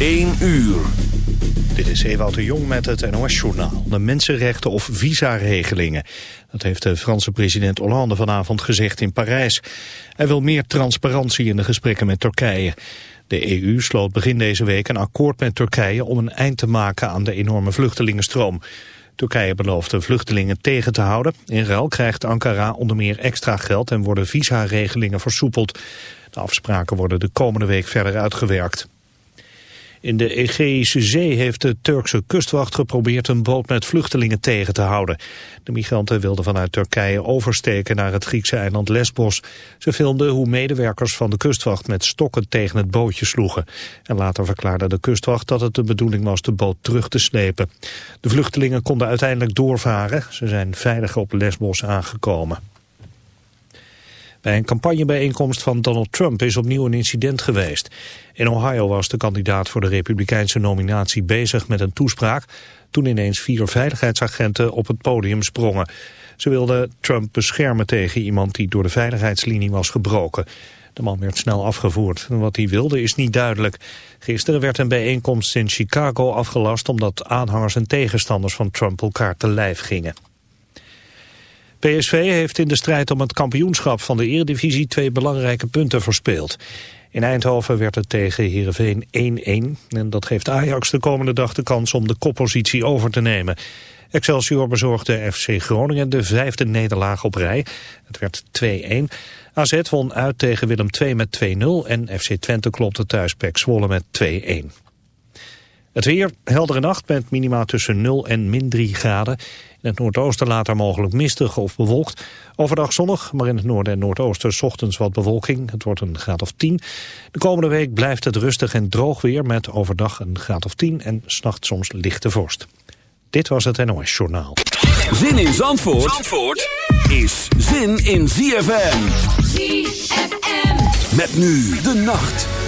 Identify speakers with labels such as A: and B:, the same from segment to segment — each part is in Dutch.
A: 1 uur.
B: Dit is Ewout de Jong met het NOS-journaal. De mensenrechten of visaregelingen. Dat heeft de Franse president Hollande vanavond gezegd in Parijs. Hij wil meer transparantie in de gesprekken met Turkije. De EU sloot begin deze week een akkoord met Turkije om een eind te maken aan de enorme vluchtelingenstroom. Turkije belooft de vluchtelingen tegen te houden. In ruil krijgt Ankara onder meer extra geld en worden visaregelingen versoepeld. De afspraken worden de komende week verder uitgewerkt. In de Egeïsche Zee heeft de Turkse kustwacht geprobeerd een boot met vluchtelingen tegen te houden. De migranten wilden vanuit Turkije oversteken naar het Griekse eiland Lesbos. Ze filmden hoe medewerkers van de kustwacht met stokken tegen het bootje sloegen. En later verklaarde de kustwacht dat het de bedoeling was de boot terug te slepen. De vluchtelingen konden uiteindelijk doorvaren. Ze zijn veilig op Lesbos aangekomen. Bij een campagnebijeenkomst van Donald Trump is opnieuw een incident geweest. In Ohio was de kandidaat voor de republikeinse nominatie bezig met een toespraak... toen ineens vier veiligheidsagenten op het podium sprongen. Ze wilden Trump beschermen tegen iemand die door de veiligheidslinie was gebroken. De man werd snel afgevoerd. Wat hij wilde is niet duidelijk. Gisteren werd een bijeenkomst in Chicago afgelast... omdat aanhangers en tegenstanders van Trump elkaar te lijf gingen. PSV heeft in de strijd om het kampioenschap van de eredivisie twee belangrijke punten verspeeld. In Eindhoven werd het tegen Heerenveen 1-1 en dat geeft Ajax de komende dag de kans om de koppositie over te nemen. Excelsior bezorgde FC Groningen de vijfde nederlaag op rij. Het werd 2-1. AZ won uit tegen Willem II met 2-0 en FC Twente klopte thuis Pek Zwolle met 2-1. Het weer, heldere nacht met minima tussen 0 en min 3 graden. In het noordoosten later mogelijk mistig of bewolkt. Overdag zonnig, maar in het noorden en noordoosten ochtends wat bewolking. Het wordt een graad of 10. De komende week blijft het rustig en droog weer met overdag een graad of 10 en s'nacht soms lichte vorst. Dit was het NOS Journaal.
A: Zin in Zandvoort, Zandvoort is zin in ZFM. ZFM. Met nu de nacht.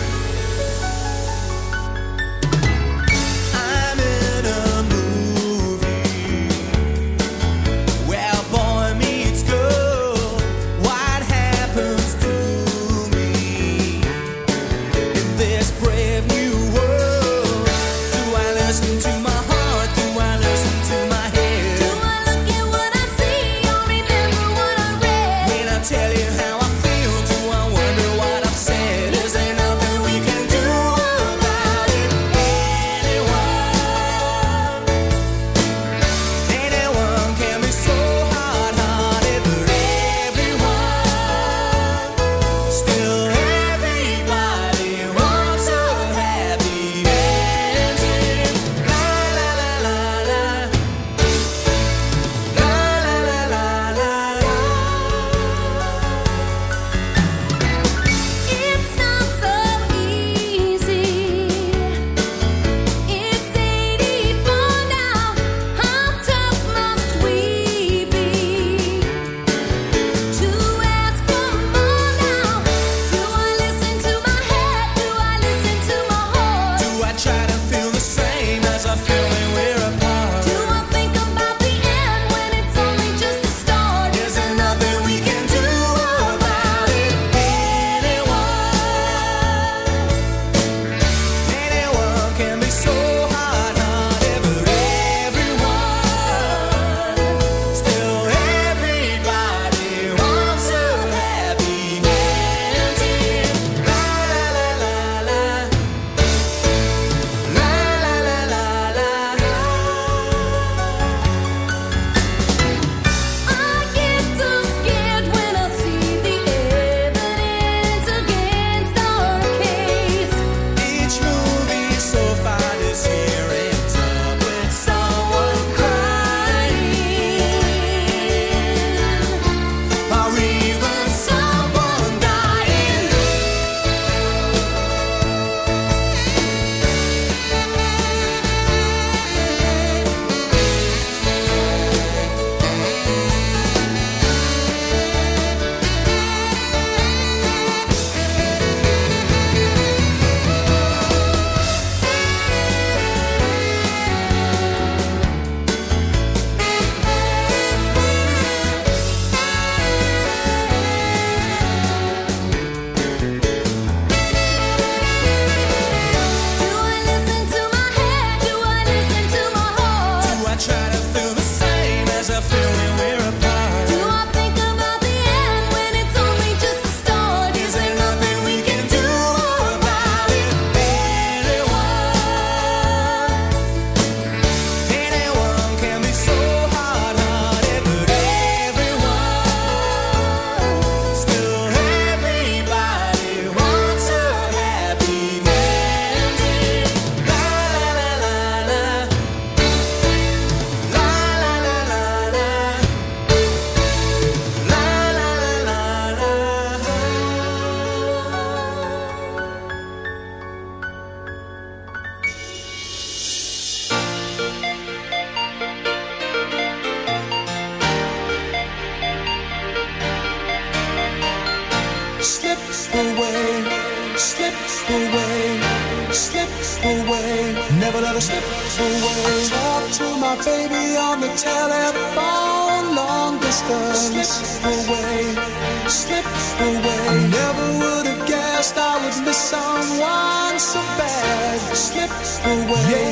C: Away, yeah.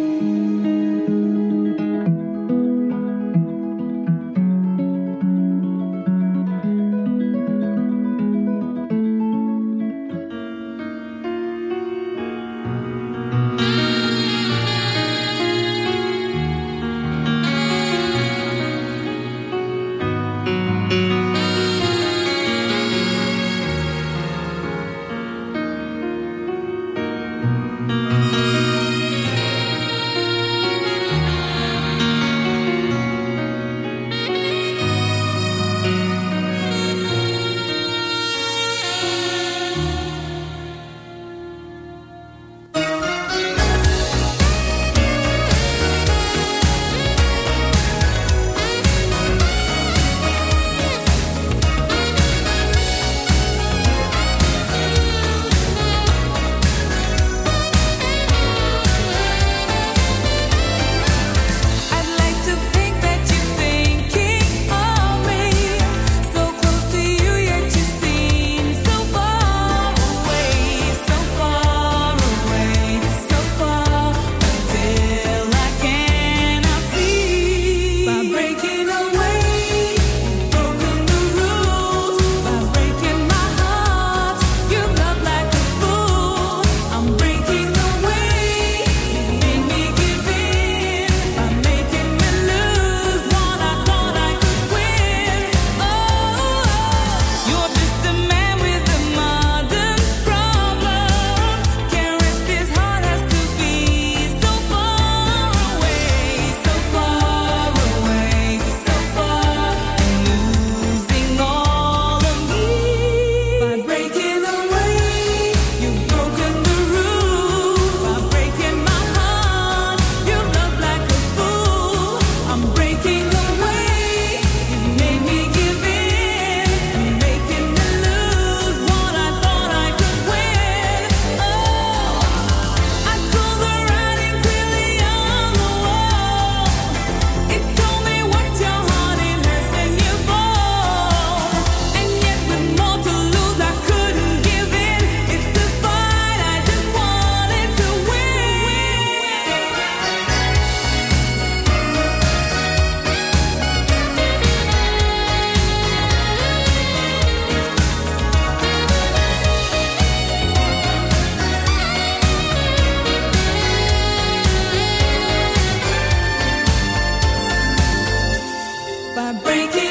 D: In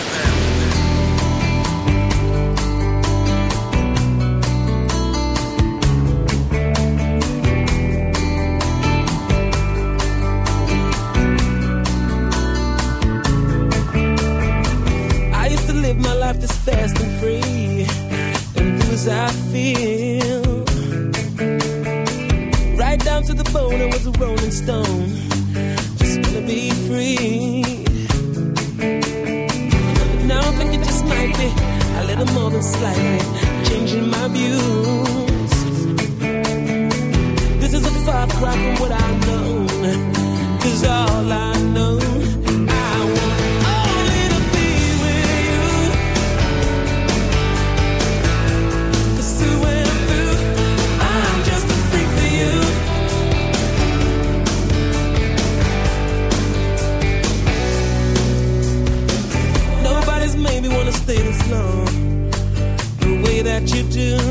E: that you do.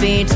F: be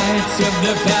F: massive defense.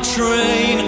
G: train.